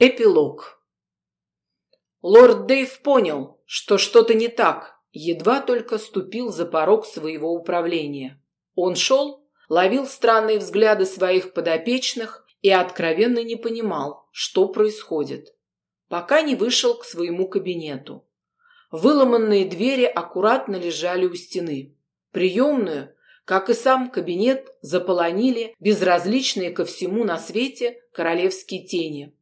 Эпилог. Лорд Дэйв понял, что что-то не так, едва только ступил за порог своего управления. Он шел, ловил странные взгляды своих подопечных и откровенно не понимал, что происходит, пока не вышел к своему кабинету. Выломанные двери аккуратно лежали у стены. Приемную, как и сам кабинет, заполонили безразличные ко всему на свете королевские тени –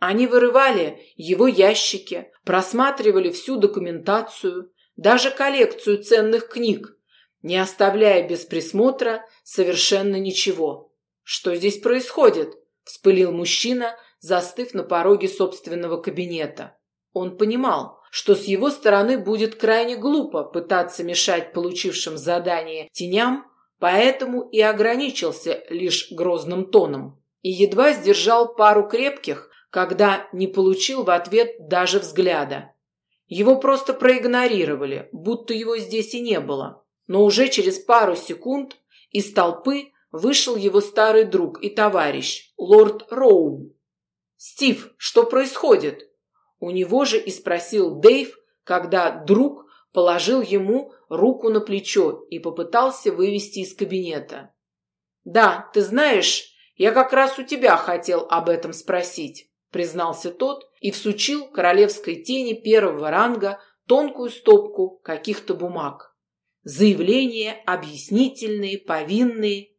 они вырывали его ящики, просматривали всю документацию, даже коллекцию ценных книг, не оставляя без присмотра совершенно ничего. «Что здесь происходит?» – вспылил мужчина, застыв на пороге собственного кабинета. Он понимал, что с его стороны будет крайне глупо пытаться мешать получившим задание теням, поэтому и ограничился лишь грозным тоном. И едва сдержал пару крепких, когда не получил в ответ даже взгляда. Его просто проигнорировали, будто его здесь и не было. Но уже через пару секунд из толпы вышел его старый друг и товарищ, лорд Роу. «Стив, что происходит?» У него же и спросил Дэйв, когда друг положил ему руку на плечо и попытался вывести из кабинета. «Да, ты знаешь, я как раз у тебя хотел об этом спросить признался тот и всучил королевской тени первого ранга тонкую стопку каких-то бумаг. Заявления, объяснительные, повинные.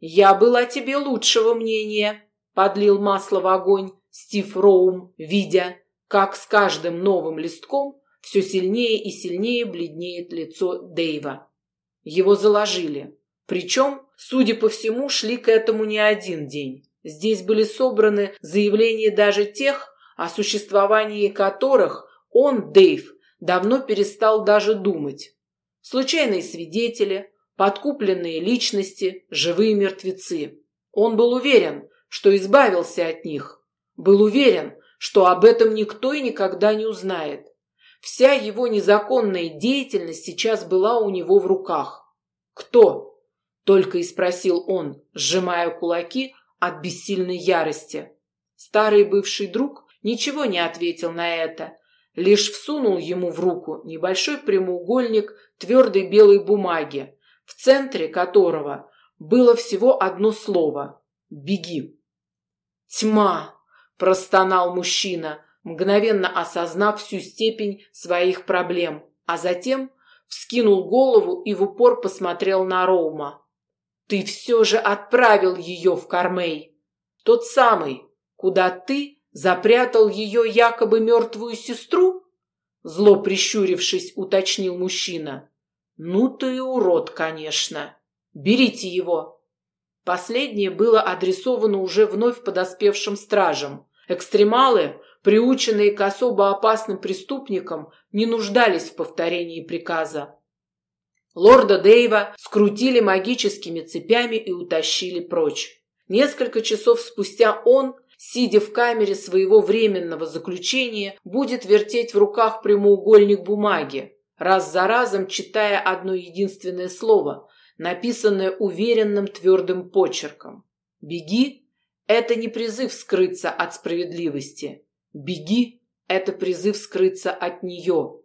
«Я был тебе лучшего мнения», — подлил масло в огонь Стив Роум, видя, как с каждым новым листком все сильнее и сильнее бледнеет лицо Дэйва. Его заложили. Причем, судя по всему, шли к этому не один день. Здесь были собраны заявления даже тех, о существовании которых он, Дэйв, давно перестал даже думать. Случайные свидетели, подкупленные личности, живые мертвецы. Он был уверен, что избавился от них. Был уверен, что об этом никто и никогда не узнает. Вся его незаконная деятельность сейчас была у него в руках. «Кто?» – только и спросил он, сжимая кулаки от бессильной ярости. Старый бывший друг ничего не ответил на это, лишь всунул ему в руку небольшой прямоугольник твердой белой бумаги, в центре которого было всего одно слово «Беги». «Тьма!» – простонал мужчина, мгновенно осознав всю степень своих проблем, а затем вскинул голову и в упор посмотрел на Роума. Ты все же отправил ее в Кармей. Тот самый, куда ты запрятал ее якобы мертвую сестру? Зло прищурившись, уточнил мужчина. Ну ты и урод, конечно. Берите его. Последнее было адресовано уже вновь подоспевшим стражам. Экстремалы, приученные к особо опасным преступникам, не нуждались в повторении приказа. Лорда Дэйва скрутили магическими цепями и утащили прочь. Несколько часов спустя он, сидя в камере своего временного заключения, будет вертеть в руках прямоугольник бумаги, раз за разом читая одно единственное слово, написанное уверенным твердым почерком. «Беги» — это не призыв скрыться от справедливости. «Беги» — это призыв скрыться от нее.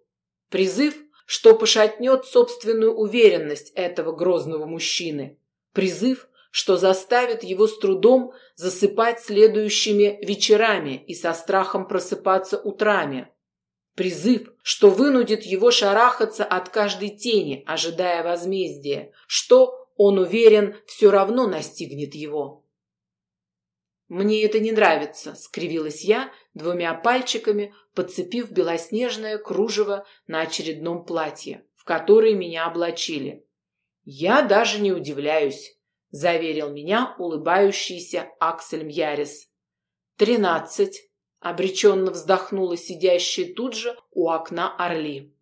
Призыв — что пошатнет собственную уверенность этого грозного мужчины. Призыв, что заставит его с трудом засыпать следующими вечерами и со страхом просыпаться утрами. Призыв, что вынудит его шарахаться от каждой тени, ожидая возмездия, что, он уверен, все равно настигнет его. «Мне это не нравится», — скривилась я, двумя пальчиками подцепив белоснежное кружево на очередном платье, в которое меня облачили. «Я даже не удивляюсь», — заверил меня улыбающийся Аксель Мьярис. «Тринадцать», — обреченно вздохнула сидящая тут же у окна Орли.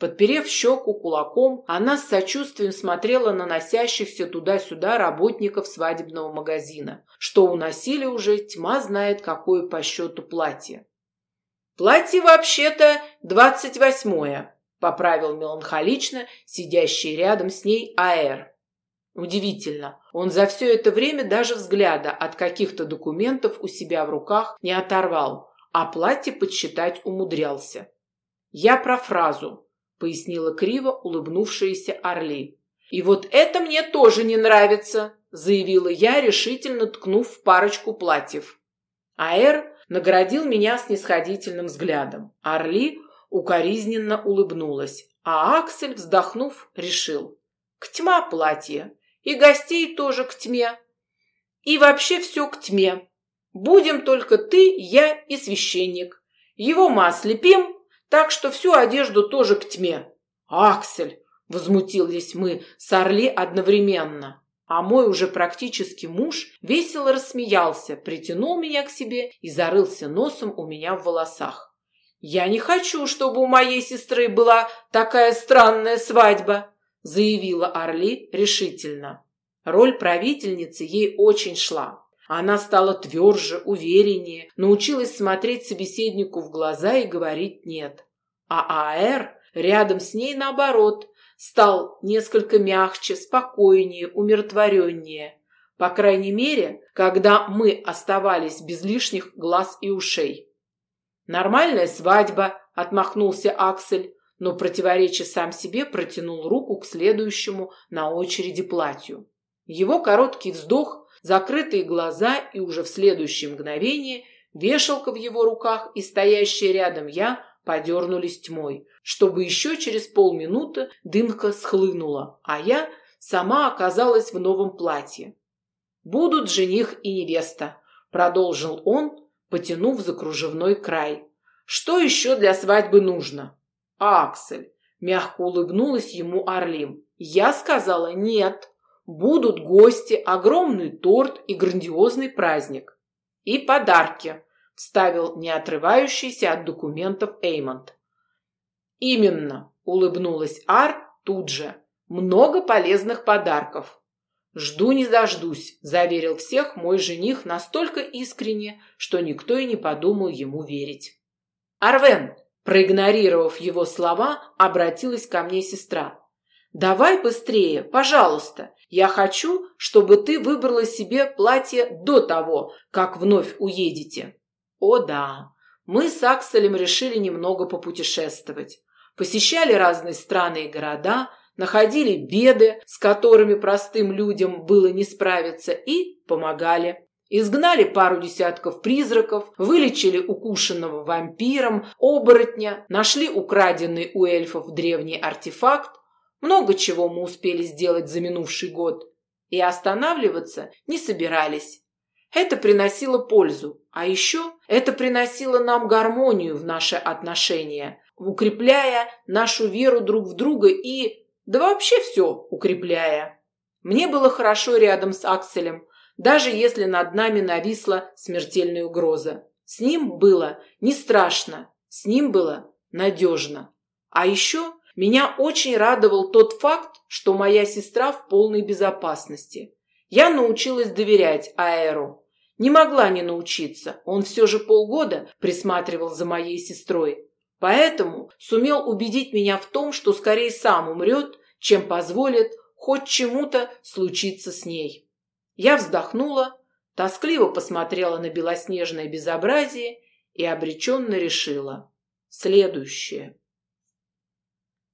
Подперев щеку кулаком, она с сочувствием смотрела на носящихся туда-сюда работников свадебного магазина, что уносили уже тьма знает какое по счету платье. «Платье вообще-то двадцать восьмое», — поправил меланхолично сидящий рядом с ней Аэр. Удивительно, он за все это время даже взгляда от каких-то документов у себя в руках не оторвал, а платье подсчитать умудрялся. «Я про фразу», — пояснила криво улыбнувшаяся Орли. «И вот это мне тоже не нравится», — заявила я, решительно ткнув в парочку платьев. Аэр наградил меня снисходительным взглядом. Орли укоризненно улыбнулась, а Аксель, вздохнув, решил. «К тьма платье, и гостей тоже к тьме, и вообще все к тьме. Будем только ты, я и священник. Его мы ослепим, так что всю одежду тоже к тьме». «Аксель!» — возмутились мы с Орли одновременно. А мой уже практически муж весело рассмеялся, притянул меня к себе и зарылся носом у меня в волосах. «Я не хочу, чтобы у моей сестры была такая странная свадьба», заявила Орли решительно. Роль правительницы ей очень шла. Она стала тверже, увереннее, научилась смотреть собеседнику в глаза и говорить «нет». А АР рядом с ней, наоборот, стал несколько мягче, спокойнее, умиротвореннее. По крайней мере, когда мы оставались без лишних глаз и ушей. «Нормальная свадьба», — отмахнулся Аксель, но, противореча сам себе, протянул руку к следующему на очереди платью. Его короткий вздох, закрытые глаза и уже в следующее мгновение вешалка в его руках и стоящая рядом я подернулись тьмой, чтобы еще через полминуты дымка схлынула, а я сама оказалась в новом платье. «Будут жених и невеста», — продолжил он, потянув за кружевной край. «Что еще для свадьбы нужно?» «Аксель», — мягко улыбнулась ему Орлим. «Я сказала нет. Будут гости, огромный торт и грандиозный праздник. И подарки», — вставил не отрывающийся от документов Эймонд. «Именно», — улыбнулась Ар тут же. «Много полезных подарков». «Жду не дождусь», — заверил всех мой жених настолько искренне, что никто и не подумал ему верить. «Арвен», проигнорировав его слова, обратилась ко мне сестра. «Давай быстрее, пожалуйста. Я хочу, чтобы ты выбрала себе платье до того, как вновь уедете». «О да, мы с Акселем решили немного попутешествовать посещали разные страны и города, находили беды, с которыми простым людям было не справиться, и помогали. Изгнали пару десятков призраков, вылечили укушенного вампиром, оборотня, нашли украденный у эльфов древний артефакт. Много чего мы успели сделать за минувший год. И останавливаться не собирались. Это приносило пользу, а еще это приносило нам гармонию в наши отношения, укрепляя нашу веру друг в друга и... да вообще все укрепляя. Мне было хорошо рядом с Акселем, даже если над нами нависла смертельная угроза. С ним было не страшно, с ним было надежно. А еще меня очень радовал тот факт, что моя сестра в полной безопасности. Я научилась доверять Аэру. Не могла не научиться, он все же полгода присматривал за моей сестрой. Поэтому сумел убедить меня в том, что скорее сам умрет, чем позволит хоть чему-то случиться с ней. Я вздохнула, тоскливо посмотрела на белоснежное безобразие и обреченно решила. Следующее.